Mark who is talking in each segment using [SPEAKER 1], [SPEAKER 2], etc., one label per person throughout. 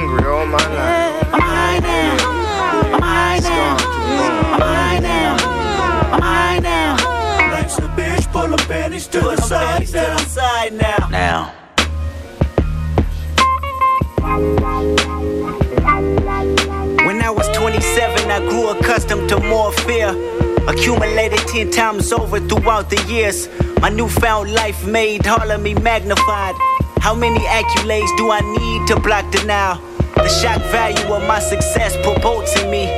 [SPEAKER 1] hungry all my life.
[SPEAKER 2] I'm high now. I'm high now. I'm high now. I'm high now.
[SPEAKER 3] Life's a bitch, pull them panties to the side now.
[SPEAKER 2] side now.
[SPEAKER 4] Now.
[SPEAKER 2] When I was 27, I grew accustomed to more fear. Accumulated 10 times over throughout the years. My newfound life made all of me magnified. How many accolades do I need to block denial? The shock value of my success promotes in me.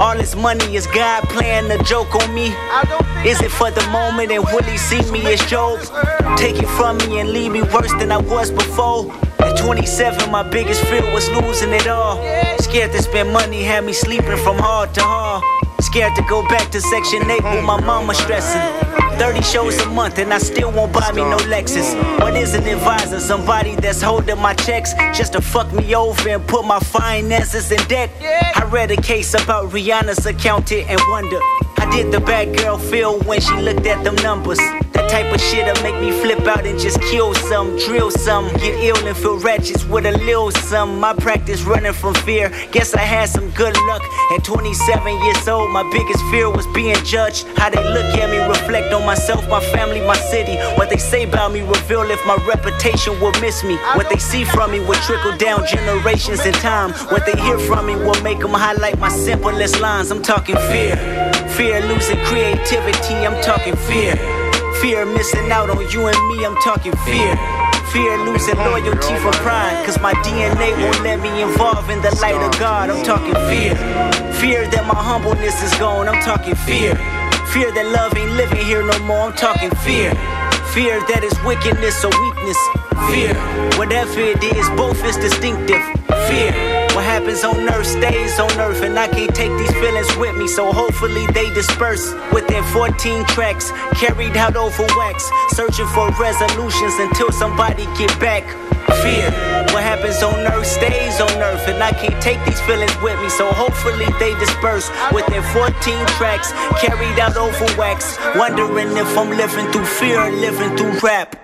[SPEAKER 2] All this money is God playing a joke on me. Is it for the moment and will he see me as Job? Take it from me and leave me worse than I was before. At 27, my biggest fear was losing it all. Scared to spend money, had me sleeping from hard to hard. Scared to go back to Section 8 with my mama stressing. 30 shows a month and I still won't buy me no Lexus. What is an advisor? Somebody that's holding my checks just to fuck me over and put my finances in debt. I read a case about Rihanna's accountant and wonder. How did the bad girl feel when she looked at them numbers? That type of shit'll make me flip out and just kill some, drill some, get ill and feel wretched with a little some. My practice running from fear. Guess I had some good luck. At 27 years old, my biggest fear was being judged. How they look at me, reflect on myself, my family, my city. What they say about me reveal if my reputation will miss me. What they see from me will trickle down generations in time. What they hear from me will make them highlight my simplest lines. I'm talking fear. Fear losing creativity, I'm talking fear. Fear missing out on you and me, I'm talking fear. Fear losing loyalty for pride, cause my DNA won't let me involve in the light of God, I'm talking fear. Fear that my humbleness is gone, I'm talking fear. Fear that love ain't living here no more, I'm talking fear. Fear that is wickedness or weakness. Fear, whatever it is, both is distinctive. Fear. What happens on earth stays on earth, and I can't take these feelings with me, so hopefully they disperse within 14 tracks, carried out over wax, searching for resolutions until somebody get back. Fear, what happens on earth stays on earth, and I can't take these feelings with me, so hopefully they disperse within 14 tracks, carried out over wax, wondering if I'm living through fear or living through rap.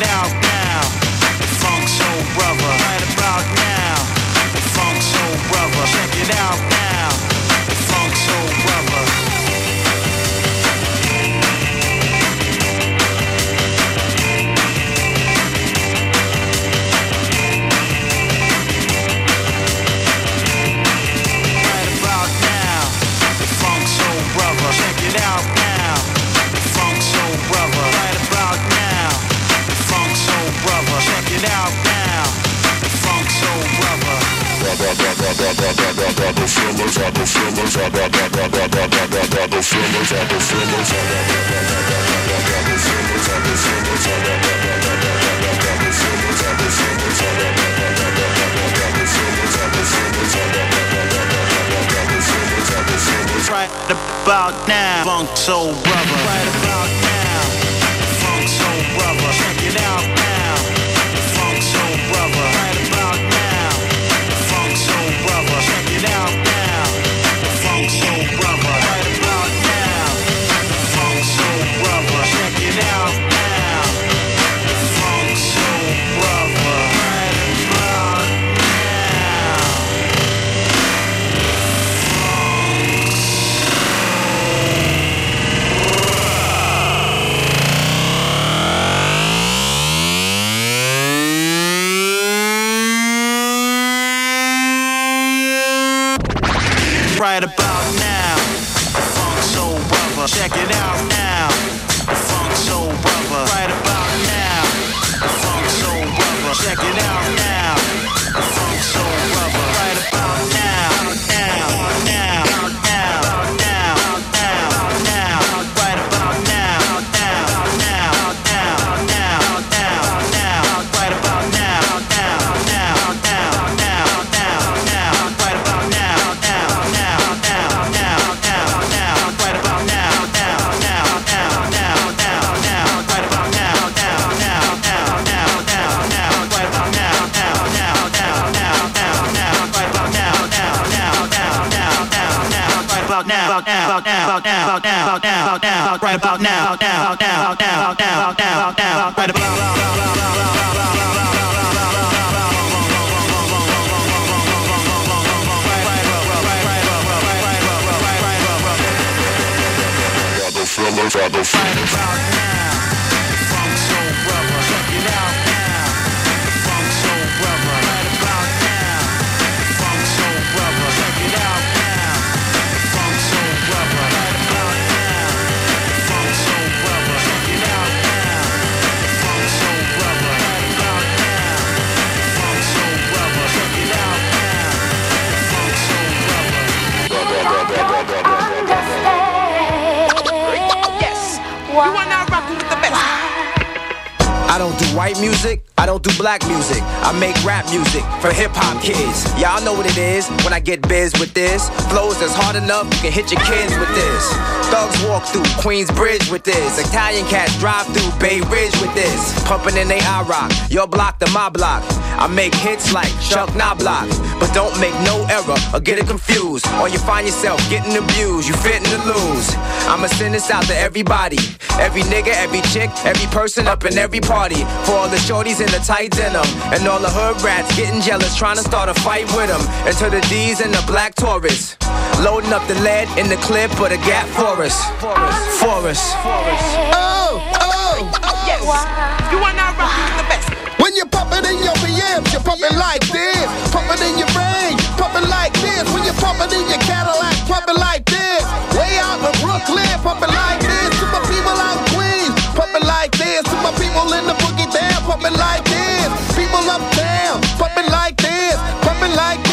[SPEAKER 4] Now, now,
[SPEAKER 5] black music. I make rap music for hip hop kids. Y'all know what it is when I get biz with this. Flows that's hard enough, you can hit your kids with this. Thugs walk through Queensbridge with this. Italian cats drive through Bay Ridge with this. Pumping in they I rock, your block to my block. I make hits like Chuck Knoblauch, but don't make no error or get it confused. Or you find yourself getting abused, you fitting to lose. I'ma send this out to everybody, every nigga, every chick, every person up in every party. For all the shorties in the tight denim, and all the hood rats getting jealous, trying to start a fight with them. And to the D's and the black Taurus, loading up the lead in the clip of the Gap Forest. Forest.
[SPEAKER 6] Oh, oh, oh. yes. You are not rocking the best. When you pump it in your BMs, you pump it like this. Pump it in your brain, pump it like this. When you pump it in your Cadillac, pump it like this. Way out in Brooklyn, pump it like In the boogie down, pump it like this. People uptown, pump it like this. Pump it like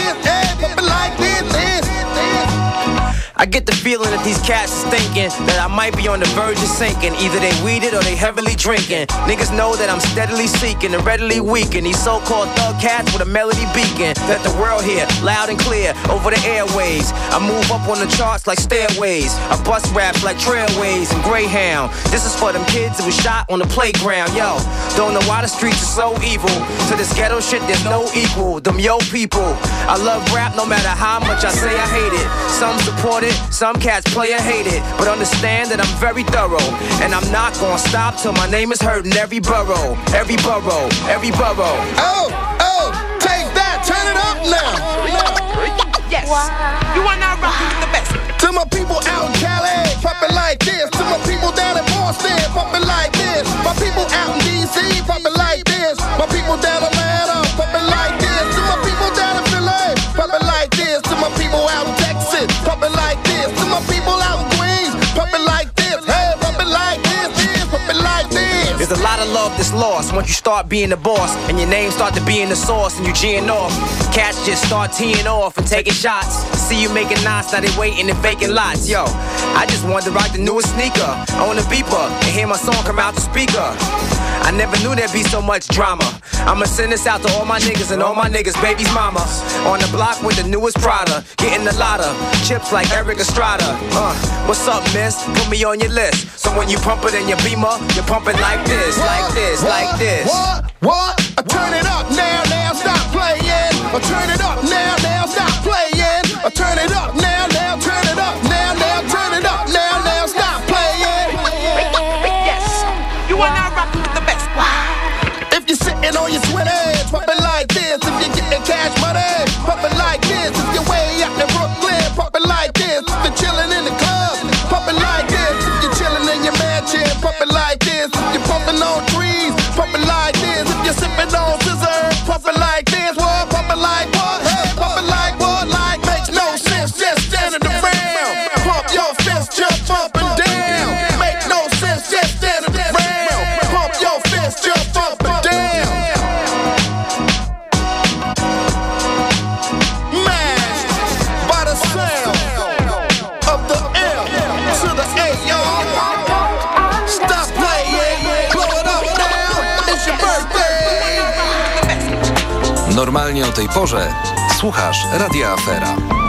[SPEAKER 5] I get the feeling that these cats is thinking that I might be on the verge of sinking. Either they weeded or they heavily drinking. Niggas know that I'm steadily seeking and readily weaken. These so-called thug cats with a melody beacon. Let the world hear loud and clear over the airways. I move up on the charts like stairways. I bust raps like trailways and Greyhound. This is for them kids who was shot on the playground. Yo, don't know why the streets are so evil. To this ghetto shit, there's no equal. Them yo people. I love rap no matter how much I say I hate it. Some support it, some cats play and hate it. But understand that I'm very thorough. And I'm not gonna stop till my name is heard in every borough. Every borough, every borough.
[SPEAKER 6] Oh, oh, take that, turn it up now.
[SPEAKER 7] Yes. You are now rocking with the best.
[SPEAKER 6] To my people out in Cali, pop it like this. To my people down in Boston, pop it like this. My people out in DC, pop it like this. My people down in
[SPEAKER 5] A lot of love that's lost once you start being the boss and your name start to be in the sauce and you G'ing off. Cats just start teeing off and taking shots. See you making knots, now they waiting and vacant lots. Yo, I just wanted to rock the newest sneaker on the beeper and hear my song come out the speaker. I never knew there'd be so much drama. I'ma send this out to all my niggas and all my niggas' baby's mama. On the block with the newest Prada, getting a lot of chips like Erik Estrada. Uh, what's up, miss? Put me on your list. So when you pump it in your beamer, you're pumping like this, like this, like this.
[SPEAKER 6] What? What? I turn it up now, now, stop playing. I turn it up now, now, stop playing. I turn it up now, sitting on your twenties, pop it like this. If you're getting cash money, pop it like this. If you're way out in Brooklyn, pop it like this. If you're chilling in the club, pop it like this. If you're chilling in your mansion, pop it like this. If you're pumping on trees, pop it like this. If you're sipping on scissor,
[SPEAKER 8] Normalnie o tej porze słuchasz Radia Afera.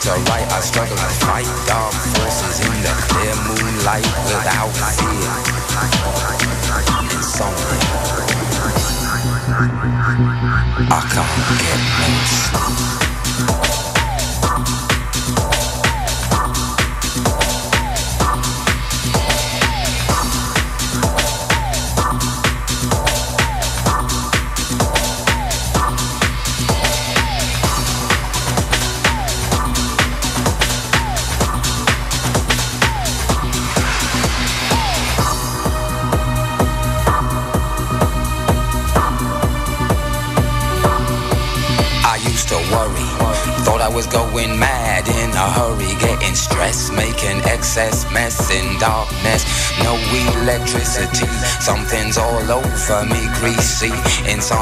[SPEAKER 9] To write.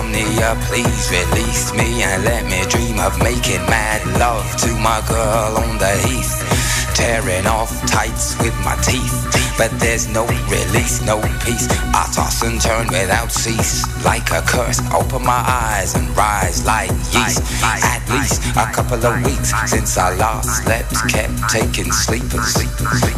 [SPEAKER 9] Insomnia, please release me and let me dream of making mad love to my girl on the heath. Tearing off tights with my teeth, but there's no release, no peace. I toss and turn without cease, like a curse. Open my eyes and rise like yeast. At least a couple of weeks since I last slept, kept taking sleepers.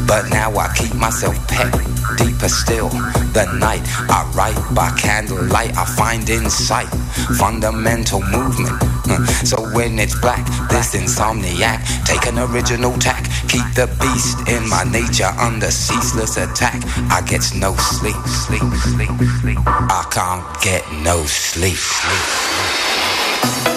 [SPEAKER 9] But now I keep myself pet deeper still. The night I write by candlelight, I find insight, fundamental movement. Hmm. So when it's black, this insomniac, take an original tack, keep the beast in my nature under ceaseless attack. I get no sleep, sleep, sleep, sleep. I can't get no sleep, sleep. sleep.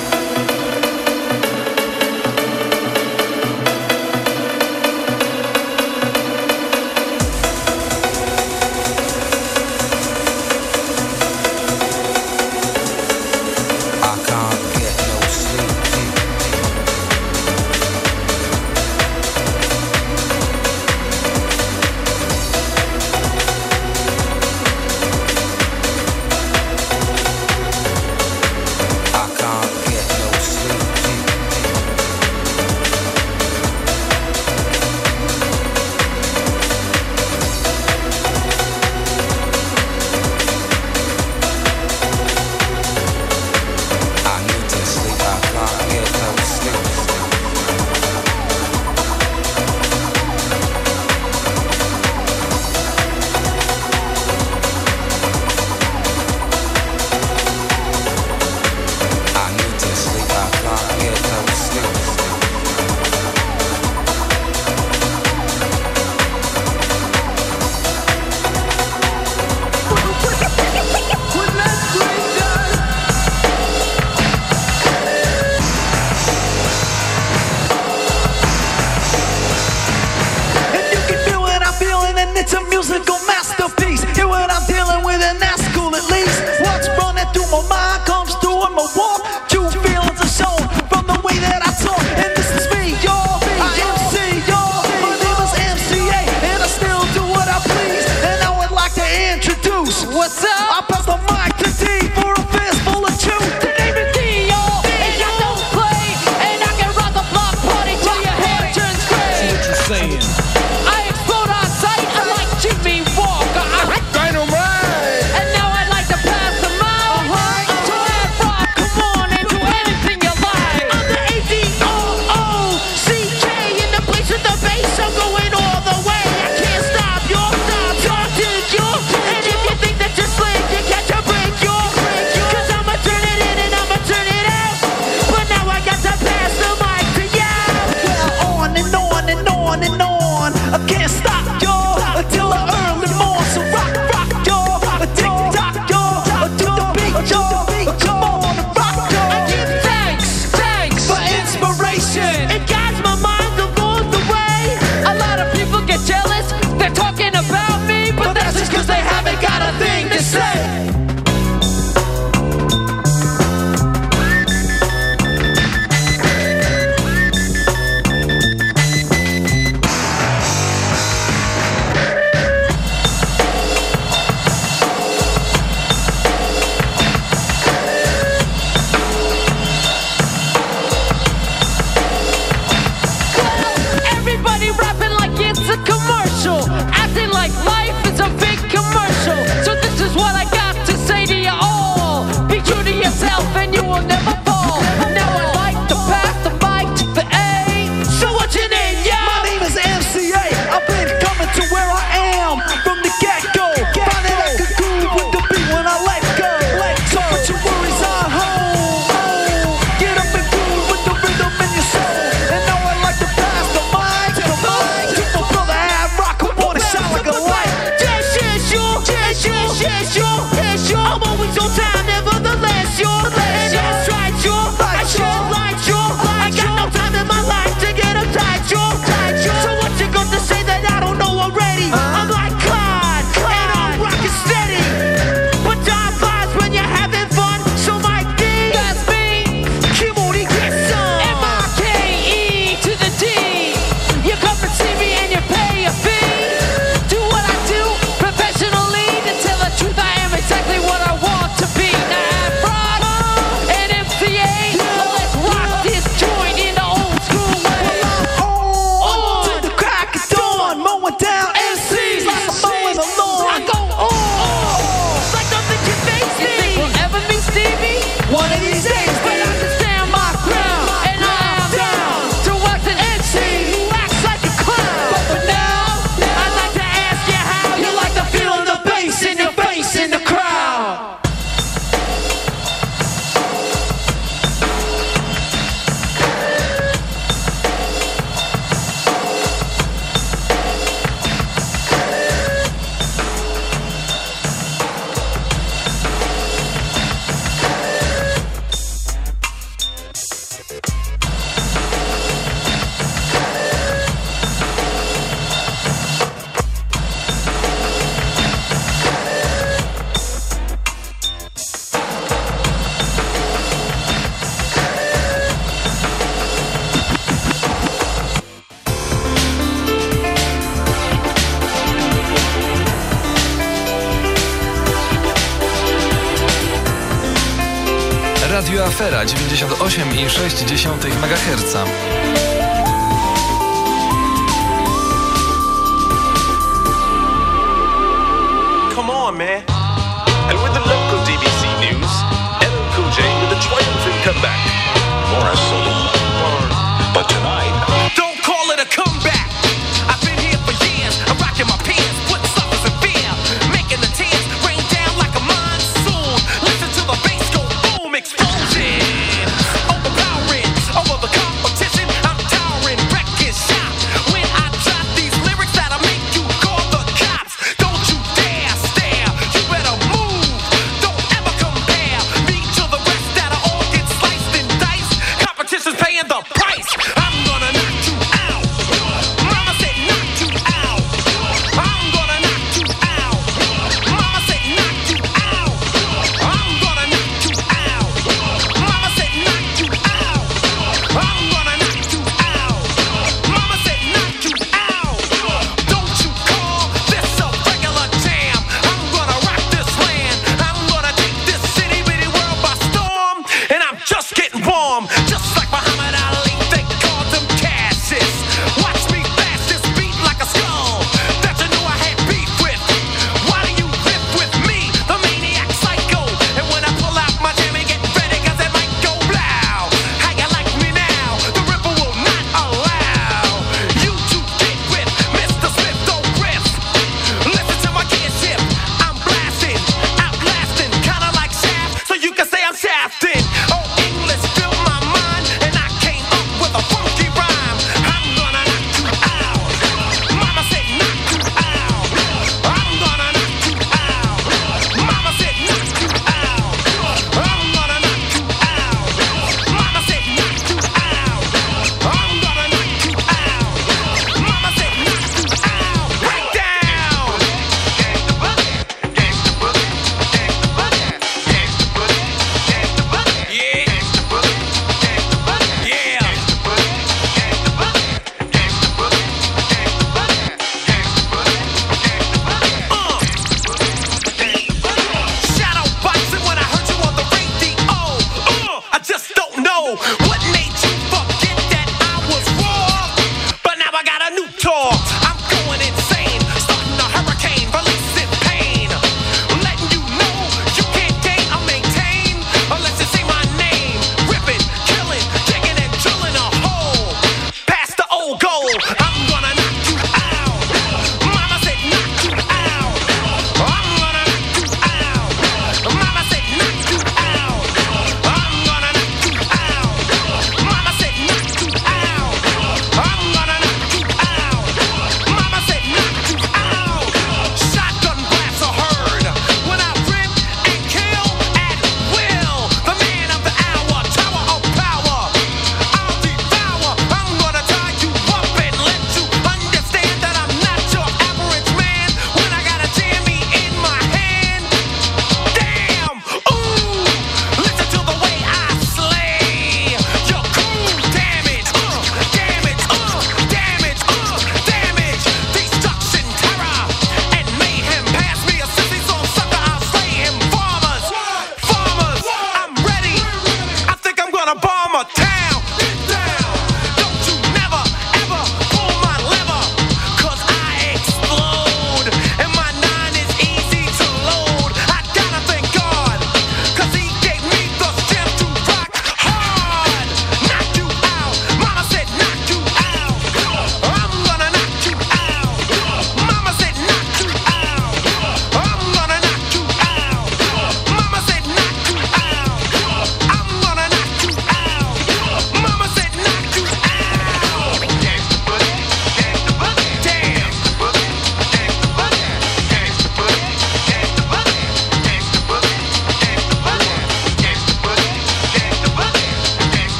[SPEAKER 10] 98,6 MHz.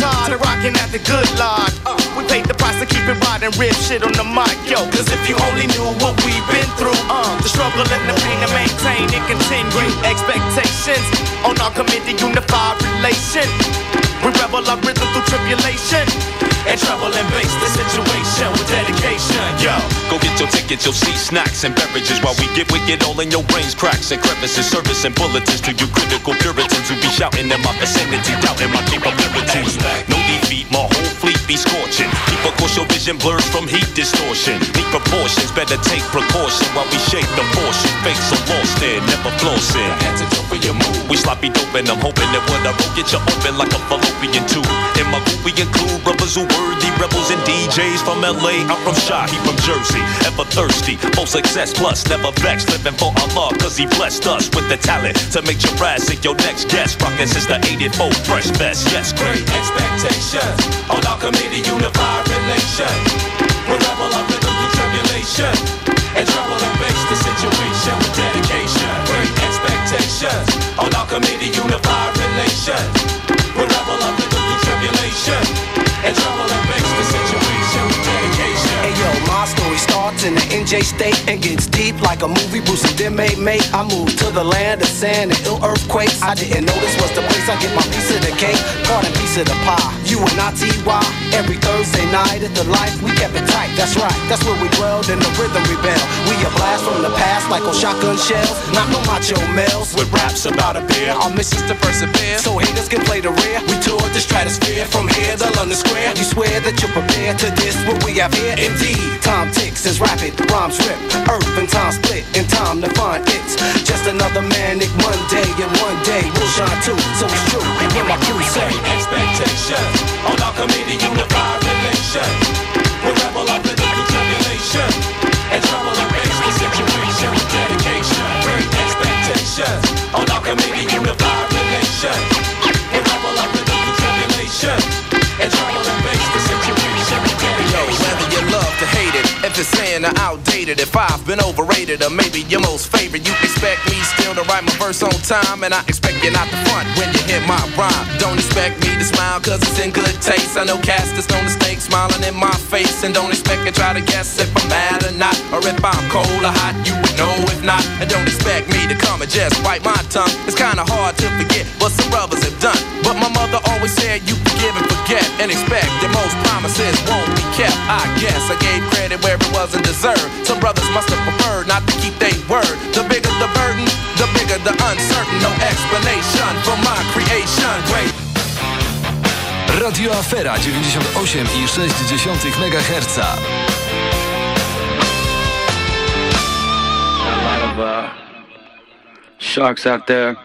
[SPEAKER 1] High to rocking at the good Lord. Uh, we paid the price to keep it right and rip shit on the mic, yo. Cause if you only knew what we've been through, uh, the struggle and the pain to maintain and continue. Expectations on our committee, unified relation. We rebel our rhythm through tribulation and trouble and base the situation with dedication. Yo,
[SPEAKER 11] go get your tickets, you'll see snacks and beverages while we get wicked all in your brains, cracks and crevices, service and bulletins to you critical puritans who be shouting in my vicinity, doubting my capabilities. No defeat, my whole fleet be scorching. Keep a course your vision blurs from heat distortion. Need proportions, better take precaution while we shape the portion. Fakes so lost in, never flossing. We sloppy dope and I'm hoping that what I wrote get you open like a fallopian tube. In my group we include brothers who worthy rebels and DJs from LA. I'm from Shahi, from Jersey. Ever thirsty, full success plus never vexed. Living for Allah, cause he blessed us with the talent to make Jurassic your next guest. Rockin' since the 84 fresh best. Yes, great expectations on our committee, unified relation. We rebel up rhythm through tribulation and trouble and face the situation with dedication. Great expectations on our committee, unified relation. We rebel up tribulation and trouble and face the situation dedication.
[SPEAKER 12] My story starts in the NJ state and gets deep like a movie Bruce and them made mate. I moved to the land of sand and ill earthquakes. I didn't know this was the place I get my piece of the cake, part and piece of the pie. You and I T.Y. Every Thursday night at the life, we kept it tight. That's right, that's where we dwelled in the rhythm rebel. We a blast from the past like on shotgun shells. Not no macho males
[SPEAKER 11] with raps about a beer.
[SPEAKER 12] Our mission's to persevere, so haters can play the rear. We toured the stratosphere from here to London Square. You swear that you're prepared to this what we have here? Indeed, time ticks as rapid rhymes rip. Earth and time split, in time to find it's just another manic Monday, and one day we'll shine too. So it's true. When my crew say
[SPEAKER 11] expectations on our committee, unified relation. We rebel up the tribulation and trouble and face the situation with dedication. Great expectations on our committee, unified relation. We rebel up the tribulation and trouble and
[SPEAKER 5] if it's saying I'm outdated, if I've been overrated or maybe your most favorite, you expect me still to write my verse on time, and I expect you not to front when you hear my rhyme. Don't expect me to smile cause it's in good taste. I know known to snake smiling in my face, and don't expect to try to guess if I'm mad or not, or if I'm cold or hot, you would know if not. And don't expect me to come and just bite my tongue. It's kinda hard to forget what some brothers have done, but my mother always said you forgive and forget, and expect that most promises won't be kept. I guess I gave credit where it
[SPEAKER 13] wasn't deserved. Some brothers must have preferred not to keep their word. The bigger the burden, the bigger the uncertain. No explanation for my creation. Great.
[SPEAKER 8] Radio Afera 98,6 MHz.
[SPEAKER 14] A lot of uh, sharks out there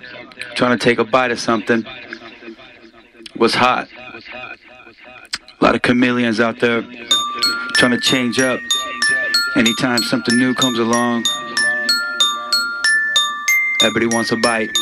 [SPEAKER 14] trying to take a bite of something. Was hot. A lot of chameleons out there trying to change up. Anytime something new comes along, everybody wants a bite.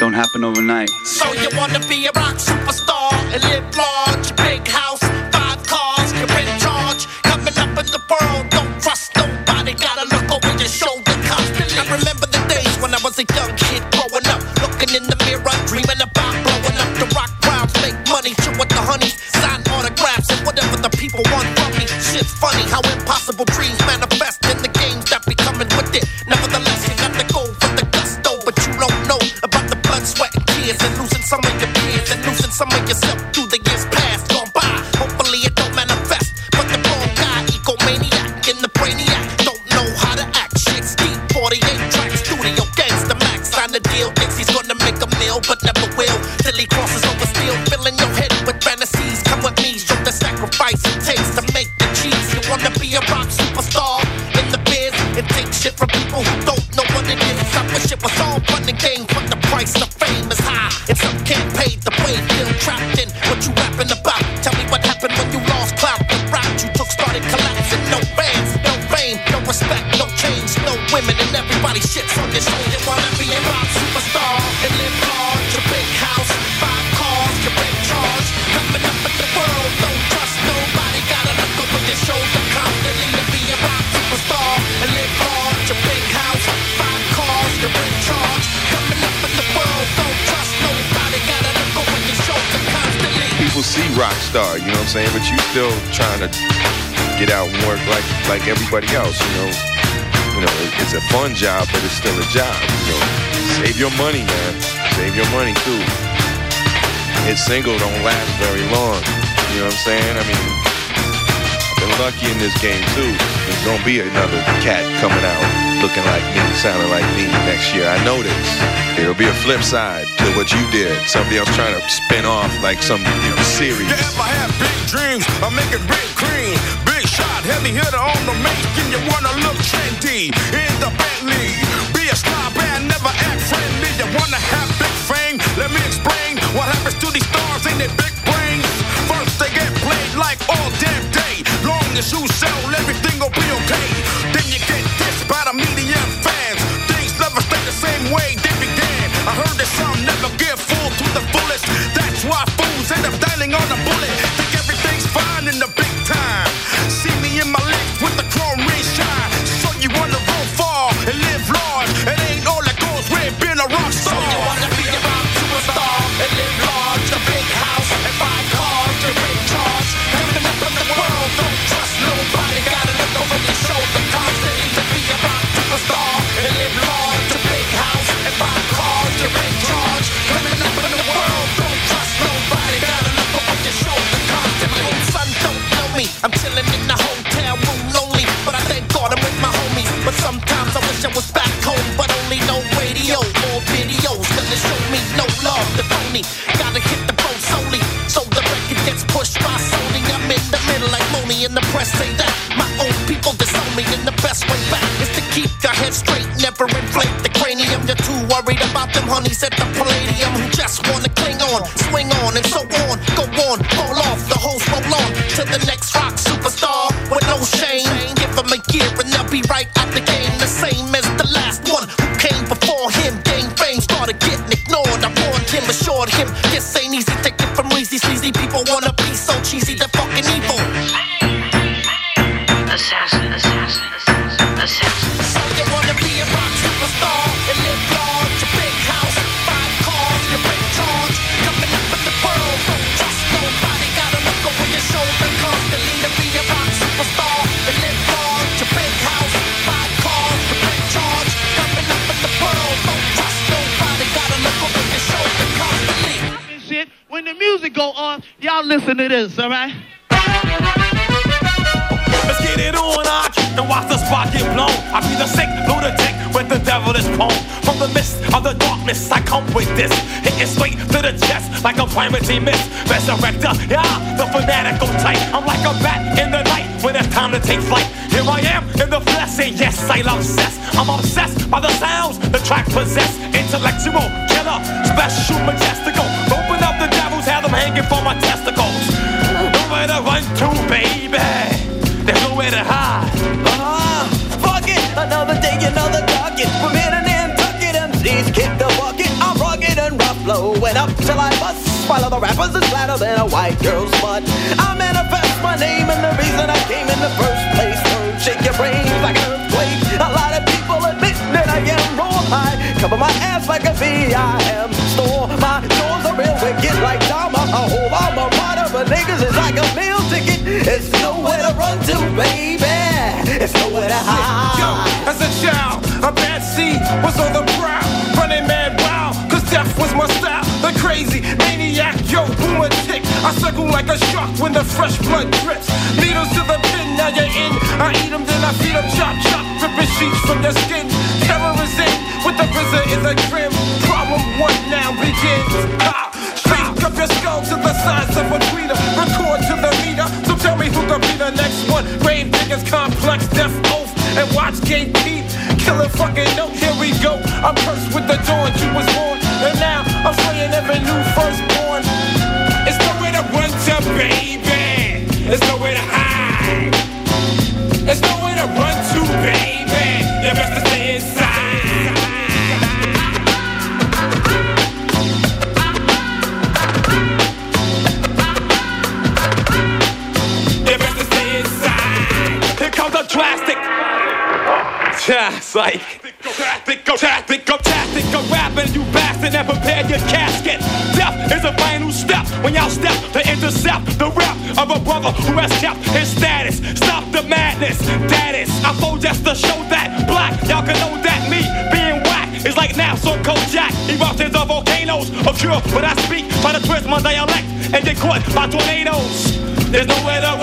[SPEAKER 14] Don't happen overnight.
[SPEAKER 7] So you wanna be a rock superstar and live large, big house, five cars, you're in charge, coming up in the world. Don't trust nobody, gotta look over your shoulder constantly. I remember the days when I was a young kid growing up, looking in the mirror, dreaming about blowing up the rock crowds, make money, chill with the honeys, sign autographs and whatever the people want funny how impossible dreams manifest in the games that be coming with it. Nevertheless, you got to go for the gusto, but you don't know about the blood, sweat, and tears, and losing some of your peers, and losing some of yourself through the years past gone by. Hopefully it don't manifest, but the wrong guy, egomaniac, and the brainiac don't know how to act. Shit's deep, 48 tracks, studio gangsta max, sign the deal, thinks he's gonna make a meal, but never will. Till he crosses over steel, filling your head with fantasies. Come with me, show the sacrifice it takes to a rock superstar in the biz and take shit from people who don't know what it is. I wish it was all fun and games, but the price of fame is high. And some can't pay the way, feel trapped in what you rapping about.
[SPEAKER 15] Star, you know what I'm saying? But you still trying to get out and work like like everybody else, you know. You know, it- it's a fun job, but it's still a job. You know, save your money, man. Save your money too. Hit single don't last very long. You know what I'm saying? I mean, I've been lucky in this game too. There's gonna be another cat coming out looking like me, sounding like me next year. I know this. There'll be a flip side to what you did. Somebody else trying to spin off like some you know, series.
[SPEAKER 16] Yeah, I have big dreams, I make it big cream. Big shot, heavy hitter on the make, and you wanna look trendy in the Bentley. Be a star and never act friendly. You wanna have big fame? Let me explain what happens to these stars in their big brains. First they get played like all damn day. Long as you sell, everything end up
[SPEAKER 7] I'm chilling this,
[SPEAKER 17] all right?
[SPEAKER 16] Let's get it on, I
[SPEAKER 18] and watch the spot get blown. I be the sick lunatic with the devil is prone. From the mist of the darkness, I come with this. Hitting straight to the chest like a primacy mist. Resurrector, yeah, the fanatical type. I'm like a bat in the night when it's time to take flight. The
[SPEAKER 19] bucket. I'm rugged and rough, blowing up till I bust. While other rappers is flatter than a white girl's butt. I manifest my name and the reason I came in the first place. Word, shake your brains like an earthquake. A lot of people admit that I am raw high. Cover my ass like a bee. I am store. My doors are real wicked like Dharma. A whole armor for niggas is like a meal ticket. It's nowhere to run to, baby. It's nowhere to hide.
[SPEAKER 16] Yo, as a child, a bad seed was on the prowl. I circle like a shark when the fresh blood drips. Needles to the pin, now you're in. I eat them, then I feed them, chop, chop, ripping sheets from your skin. Terror is in, with the RZA is a grim. Problem one now begins. Ha! Speak up your skull to the size of a tweeter. Record to the meter. So tell me who could be the next one. Gravediggaz, complex, death oath, and watch gate keep. Killer fucking note, here we go. I'm cursed with the dawn you was born. And now I'm slaying every new firstborn. It's nowhere to run to, baby. It's nowhere to hide. It's nowhere to run to, baby. You best to stay inside. You best to stay inside.
[SPEAKER 18] Here comes the drastic. It's like tactic, go tactic, go tactic, go rapping, you bastard, and prepare your casket. Is a final step when y'all step to intercept the rep of a brother who has kept his status. Stop the madness, that is. I fold just to show that black, y'all can know that me being whack is like now, so Kojak. Eruptions of volcanoes occur when I speak, by the twist my dialect and get caught by tornadoes. There's nowhere to run